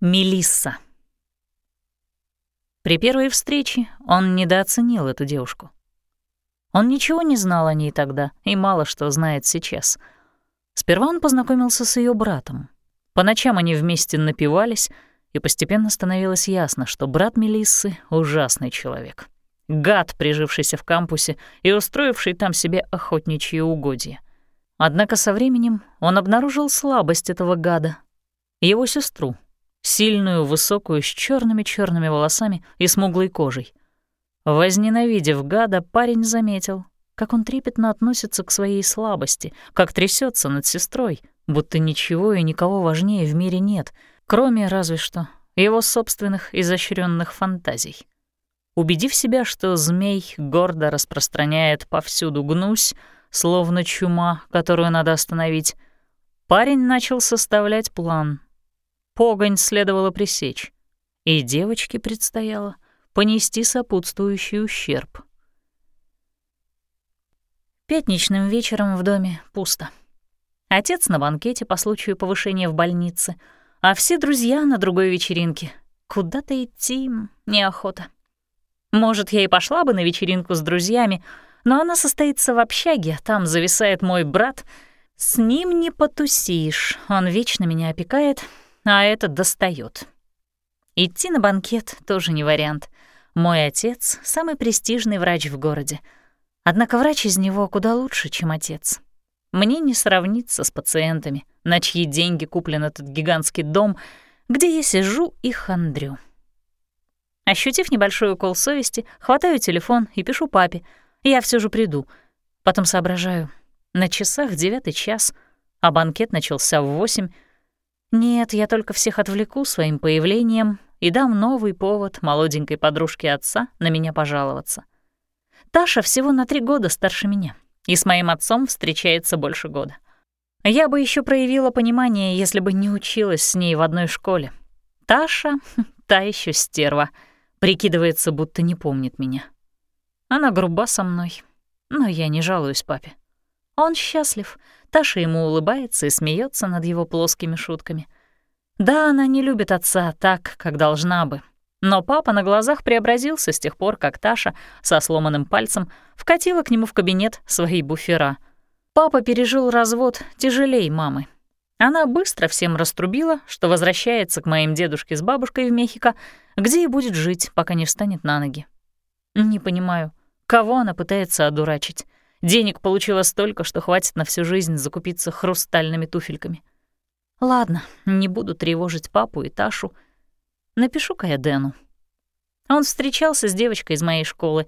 Мелисса. При первой встрече он недооценил эту девушку. Он ничего не знал о ней тогда и мало что знает сейчас. Сперва он познакомился с ее братом. По ночам они вместе напивались, и постепенно становилось ясно, что брат Мелиссы — ужасный человек. Гад, прижившийся в кампусе и устроивший там себе охотничьи угодья. Однако со временем он обнаружил слабость этого гада — его сестру — сильную, высокую, с черными черными волосами и смуглой кожей. Возненавидев гада, парень заметил, как он трепетно относится к своей слабости, как трясется над сестрой, будто ничего и никого важнее в мире нет, кроме разве что его собственных изощренных фантазий. Убедив себя, что змей гордо распространяет повсюду гнусь, словно чума, которую надо остановить, парень начал составлять план — Погонь следовало пресечь, и девочке предстояло понести сопутствующий ущерб. Пятничным вечером в доме пусто. Отец на банкете по случаю повышения в больнице, а все друзья на другой вечеринке. Куда-то идти неохота. Может, я и пошла бы на вечеринку с друзьями, но она состоится в общаге, там зависает мой брат. С ним не потусишь, он вечно меня опекает, а этот достает. Идти на банкет тоже не вариант. Мой отец — самый престижный врач в городе. Однако врач из него куда лучше, чем отец. Мне не сравниться с пациентами, на чьи деньги куплен этот гигантский дом, где я сижу и хандрю. Ощутив небольшой укол совести, хватаю телефон и пишу папе. Я все же приду. Потом соображаю. На часах девятый час, а банкет начался в восемь, нет, я только всех отвлеку своим появлением и дам новый повод молоденькой подружке отца на меня пожаловаться. Таша всего на три года старше меня и с моим отцом встречается больше года. Я бы еще проявила понимание, если бы не училась с ней в одной школе. Таша — та еще стерва, прикидывается, будто не помнит меня. Она груба со мной, но я не жалуюсь папе. Он счастлив. Таша ему улыбается и смеется над его плоскими шутками. Да, она не любит отца так, как должна бы. Но папа на глазах преобразился с тех пор, как Таша со сломанным пальцем вкатила к нему в кабинет свои буфера. Папа пережил развод тяжелей мамы. Она быстро всем раструбила, что возвращается к моим дедушке с бабушкой в Мехико, где и будет жить, пока не встанет на ноги. Не понимаю, кого она пытается одурачить. Денег получила столько, что хватит на всю жизнь закупиться хрустальными туфельками. Ладно, не буду тревожить папу и Ташу. Напишу-ка я Дэну. Он встречался с девочкой из моей школы.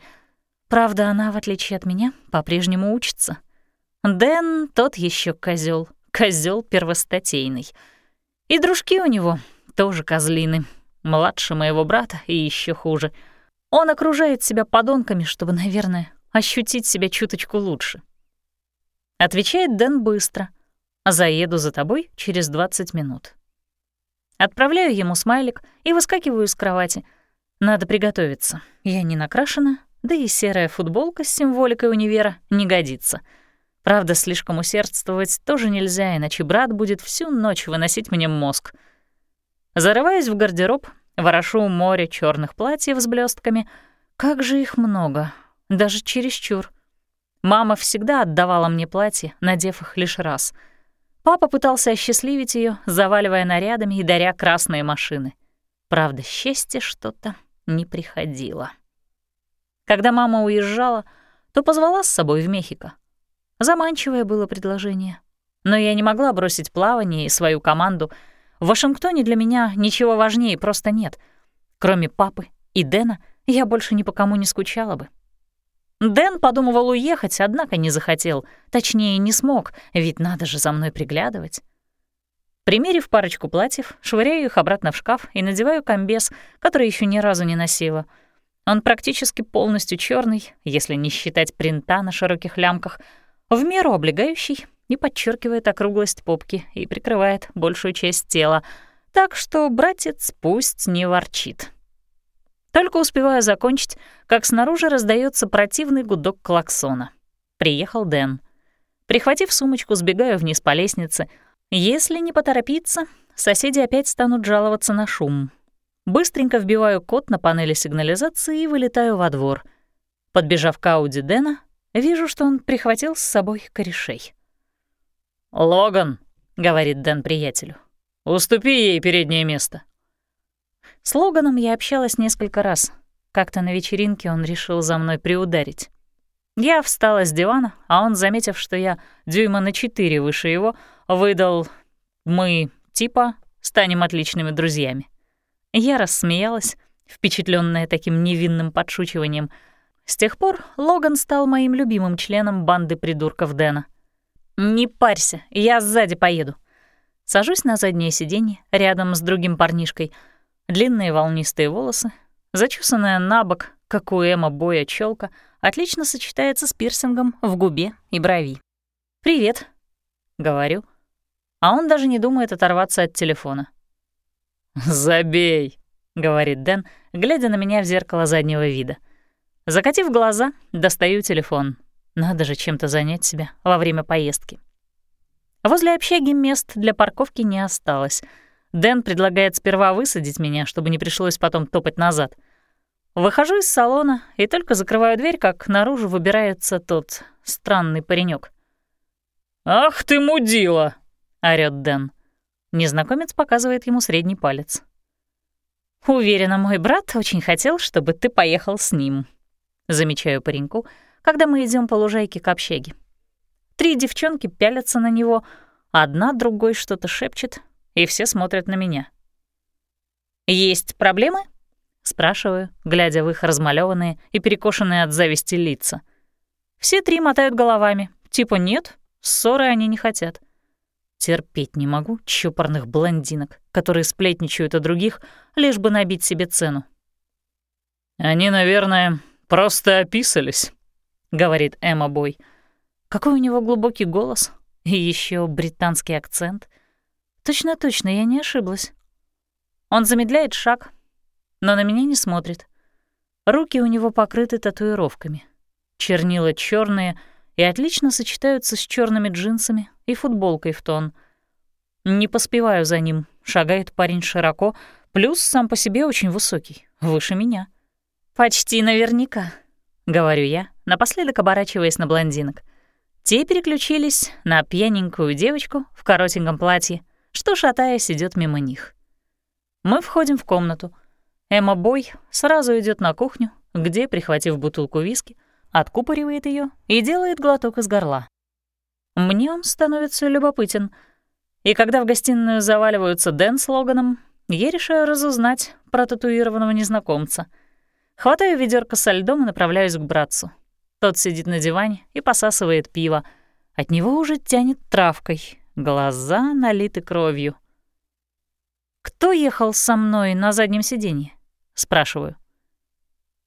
Правда, она, в отличие от меня, по-прежнему учится. Дэн тот еще козел, козел первостатейный. И дружки у него тоже козлины, младше моего брата и еще хуже. Он окружает себя подонками, чтобы, наверное, ощутить себя чуточку лучше. Отвечает Дэн быстро. Заеду за тобой через 20 минут. Отправляю ему смайлик и выскакиваю из кровати. Надо приготовиться. Я не накрашена, да и серая футболка с символикой универа не годится. Правда, слишком усердствовать тоже нельзя, иначе брат будет всю ночь выносить мне мозг. Зарываюсь в гардероб, ворошу море черных платьев с блестками. Как же их много, даже чересчур. Мама всегда отдавала мне платья, надев их лишь раз. Папа пытался осчастливить ее, заваливая нарядами и даря красные машины. Правда, счастье что-то не приходило. Когда мама уезжала, то позвала с собой в Мехико. Заманчивое было предложение. Но я не могла бросить плавание и свою команду. В Вашингтоне для меня ничего важнее просто нет. Кроме папы и Дэна, я больше ни по кому не скучала бы. Дэн подумывал уехать, однако не захотел. Точнее, не смог, ведь надо же за мной приглядывать. Примерив парочку платьев, швыряю их обратно в шкаф и надеваю комбез, который еще ни разу не носила. Он практически полностью черный, если не считать принта на широких лямках, в меру облегающий и подчеркивает округлость попки и прикрывает большую часть тела, так что братец пусть не ворчит. Только успеваю закончить, как снаружи раздается противный гудок клаксона. Приехал Дэн. Прихватив сумочку, сбегаю вниз по лестнице. Если не поторопиться, соседи опять станут жаловаться на шум. Быстренько вбиваю код на панели сигнализации и вылетаю во двор. Подбежав к Ауди Дэна, вижу, что он прихватил с собой корешей. «Логан», — говорит Дэн приятелю, — «уступи ей переднее место». С Логаном я общалась несколько раз. Как-то на вечеринке он решил за мной приударить. Я встала с дивана, а он, заметив, что я дюйма на четыре выше его, выдал «Мы, типа, станем отличными друзьями». Я рассмеялась, впечатленная таким невинным подшучиванием. С тех пор Логан стал моим любимым членом банды придурков Дэна. «Не парься, я сзади поеду». Сажусь на заднее сиденье рядом с другим парнишкой. Длинные волнистые волосы, зачесанная на бок, как у Эма Боя челка, отлично сочетается с пирсингом в губе и брови. «Привет», — говорю, а он даже не думает оторваться от телефона. «Забей», — говорит Дэн, глядя на меня в зеркало заднего вида. Закатив глаза, достаю телефон. Надо же чем-то занять себя во время поездки. Возле общаги мест для парковки не осталось. Дэн предлагает сперва высадить меня, чтобы не пришлось потом топать назад. Выхожу из салона и только закрываю дверь, как наружу выбирается тот странный паренек. «Ах ты мудила!» — орёт Дэн. Незнакомец показывает ему средний палец. «Уверена, мой брат очень хотел, чтобы ты поехал с ним», — замечаю пареньку, когда мы идем по лужайке к общаге. Три девчонки пялятся на него, одна другой что-то шепчет, и все смотрят на меня. «Есть проблемы?» — спрашиваю, глядя в их размалёванные и перекошенные от зависти лица. Все три мотают головами, типа «нет», ссоры они не хотят. Терпеть не могу чопорных блондинок, которые сплетничают о других, лишь бы набить себе цену. «Они, наверное, просто описались», — говорит Эмма Бой. Какой у него глубокий голос и еще британский акцент. Точно-точно, я не ошиблась. Он замедляет шаг, но на меня не смотрит. Руки у него покрыты татуировками. Чернила черные и отлично сочетаются с черными джинсами и футболкой в тон. Не поспеваю за ним, шагает парень широко, плюс сам по себе очень высокий, выше меня. «Почти наверняка», — говорю я, напоследок оборачиваясь на блондинок. Те переключились на пьяненькую девочку в коротеньком платье, что, шатаясь, идет мимо них. Мы входим в комнату. Эмма Бой сразу идет на кухню, где, прихватив бутылку виски, откупоривает ее и делает глоток из горла. Мне он становится любопытен. И когда в гостиную заваливаются Дэн с Логаном, я решаю разузнать про татуированного незнакомца. Хватаю ведерко со льдом и направляюсь к братцу. Тот сидит на диване и посасывает пиво. От него уже тянет травкой, глаза налиты кровью. «Кто ехал со мной на заднем сиденье?» — спрашиваю.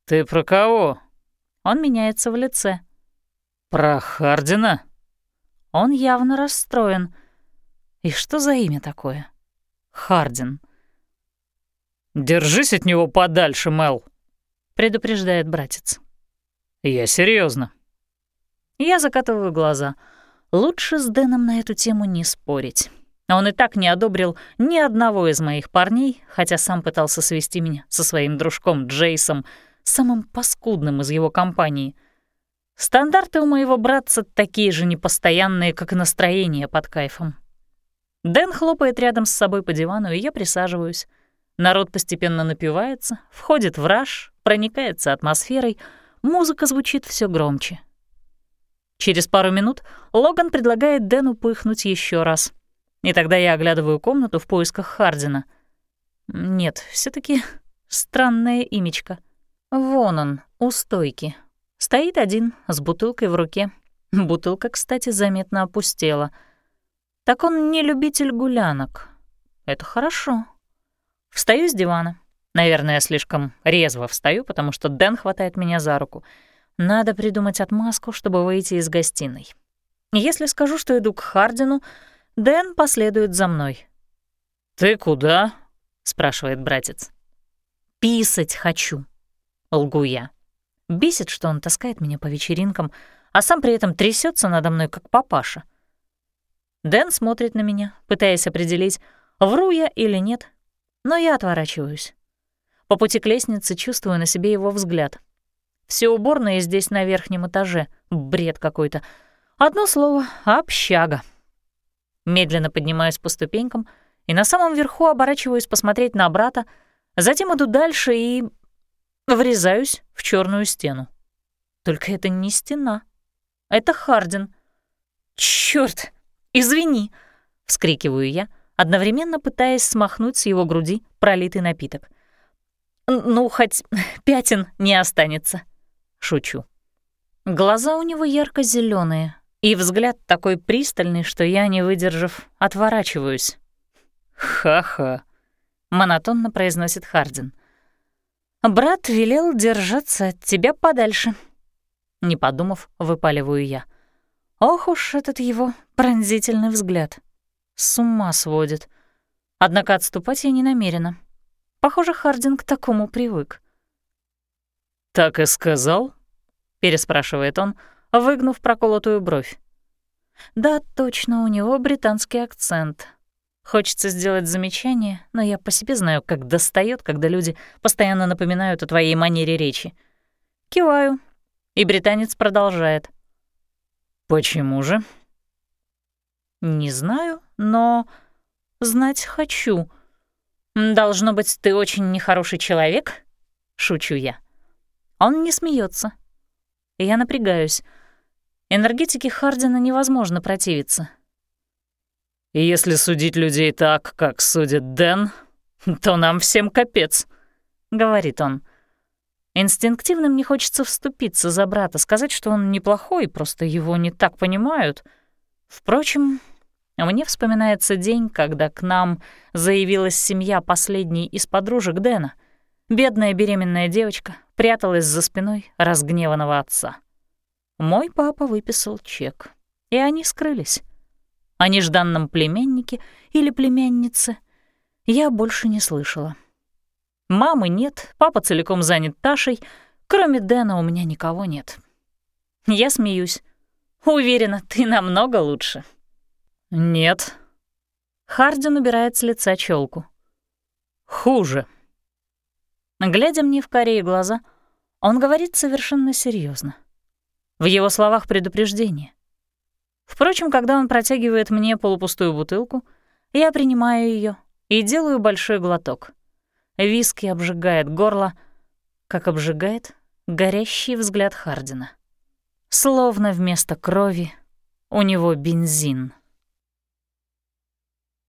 «Ты про кого?» Он меняется в лице. «Про Хардина?» Он явно расстроен. И что за имя такое? Хардин. «Держись от него подальше, Мел», — предупреждает братец. «Я серьезно. Я закатываю глаза. Лучше с Дэном на эту тему не спорить. Он и так не одобрил ни одного из моих парней, хотя сам пытался свести меня со своим дружком Джейсом, самым паскудным из его компании. Стандарты у моего братца такие же непостоянные, как и настроение под кайфом. Дэн хлопает рядом с собой по дивану, и я присаживаюсь. Народ постепенно напивается, входит в раж, проникается атмосферой, музыка звучит все громче. Через пару минут Логан предлагает Дэну пыхнуть еще раз. И тогда я оглядываю комнату в поисках Хардина. Нет, все таки странное имечко. Вон он, у стойки, Стоит один, с бутылкой в руке. Бутылка, кстати, заметно опустела. Так он не любитель гулянок. Это хорошо. Встаю с дивана. Наверное, слишком резво встаю, потому что Дэн хватает меня за руку. Надо придумать отмазку, чтобы выйти из гостиной. Если скажу, что иду к Хардину, Дэн последует за мной. «Ты куда?» — спрашивает братец. «Писать хочу», — лгу я. Бесит, что он таскает меня по вечеринкам, а сам при этом трясется надо мной, как папаша. Дэн смотрит на меня, пытаясь определить, Вру я или нет, но я отворачиваюсь. По пути к лестнице чувствую на себе его взгляд. Все уборные здесь на верхнем этаже. Бред какой-то. Одно слово — общага. Медленно поднимаюсь по ступенькам и на самом верху оборачиваюсь посмотреть на брата, затем иду дальше и врезаюсь в черную стену. Только это не стена. Это Хардин. Черт, извини!» — вскрикиваю я, одновременно пытаясь смахнуть с его груди пролитый напиток. «Ну, хоть пятен не останется», — шучу. Глаза у него ярко зеленые и взгляд такой пристальный, что я, не выдержав, отворачиваюсь. «Ха-ха», — монотонно произносит Хардин. «Брат велел держаться от тебя подальше». Не подумав, выпаливаю я. Ох уж этот его пронзительный взгляд. С ума сводит. Однако отступать я не намерена. Похоже, Хардин к такому привык. «Так и сказал?» — переспрашивает он, выгнув проколотую бровь. «Да, точно, у него британский акцент. Хочется сделать замечание, но я по себе знаю, как достает, когда люди постоянно напоминают о твоей манере речи. Киваю, и британец продолжает. «Почему же?» «Не знаю, но знать хочу. Должно быть, ты очень нехороший человек?» — шучу я. Он не смеется. Я напрягаюсь. Энергетике Хардина невозможно противиться. И если судить людей так, как судит Дэн, то нам всем капец», — говорит он. Инстинктивно мне хочется вступиться за брата, сказать, что он неплохой, просто его не так понимают. Впрочем, мне вспоминается день, когда к нам заявилась семья последней из подружек Дэна. Бедная беременная девочка пряталась за спиной разгневанного отца. Мой папа выписал чек, и они скрылись. О нежданном племяннике или племяннице я больше не слышала. Мамы нет, папа целиком занят Ташей. Кроме Дэна у меня никого нет. Я смеюсь. Уверена, ты намного лучше. Нет. Хардин убирает с лица челку. Хуже. Глядя мне в карие глаза, он говорит совершенно серьезно. В его словах предупреждение. Впрочем, когда он протягивает мне полупустую бутылку, я принимаю ее и делаю большой глоток — Виски обжигает горло, как обжигает горящий взгляд Хардина. Словно вместо крови у него бензин.